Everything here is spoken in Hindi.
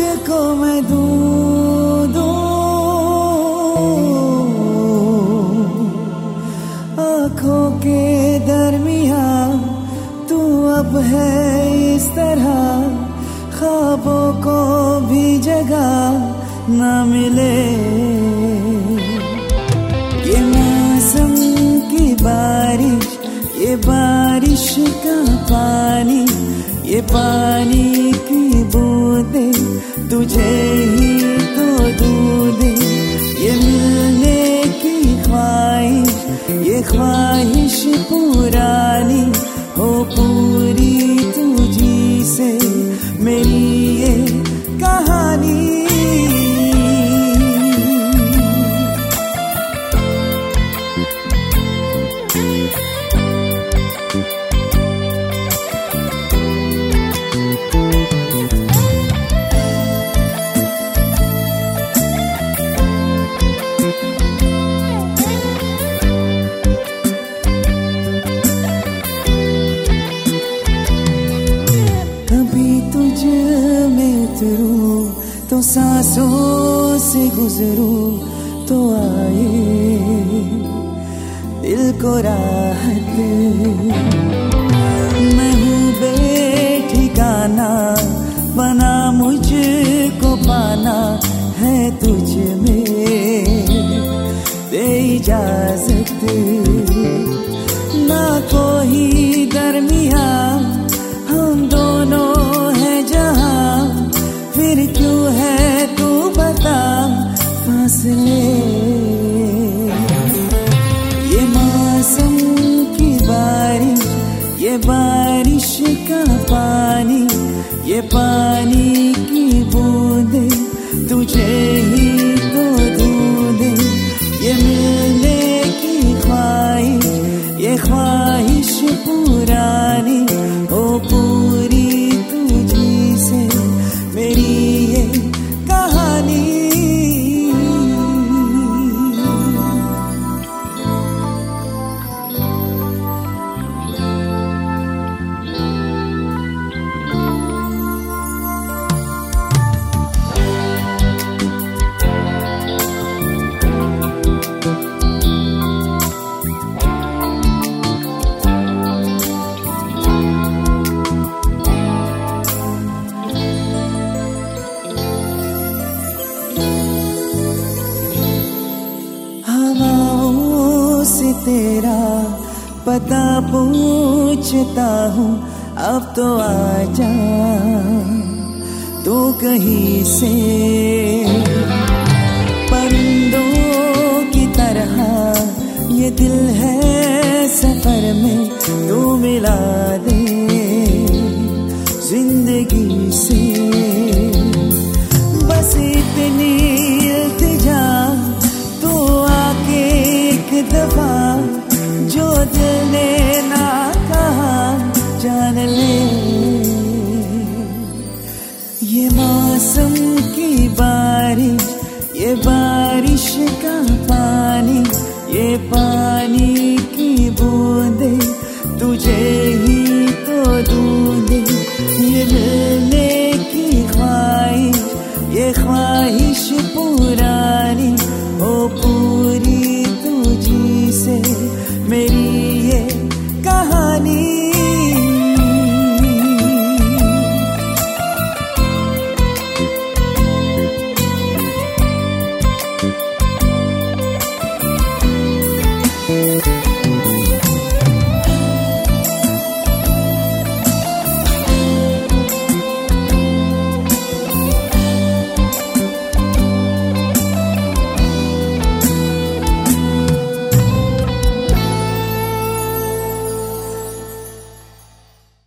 को मैं दूँ दूँ आँखों के दरमिया तू अब है इस तरह। ख्वाबों को भी जगह न मिले। ये मौसम की बारिश, ये बारिश का पानी, ये पानी की बूंदे तुझे ही तो सांसों से गुजरूं तो आए। दिल को राहत मैं हूँ बेठिकाना, बना मुझको पाना है तुझ में। दे इजाज़त। फासले ये मौसम की बारिश ये बारिश का पानी ये पानी तेरा पता पूछता हूँ अब तो आ जा तू कहीं से? बारी ये बारिश का पानी, ये पानी की बूंदे, तुझे ही तो दूँगे ये मिलने की ख्वाहिश, ये ख्वाहिश पुरानी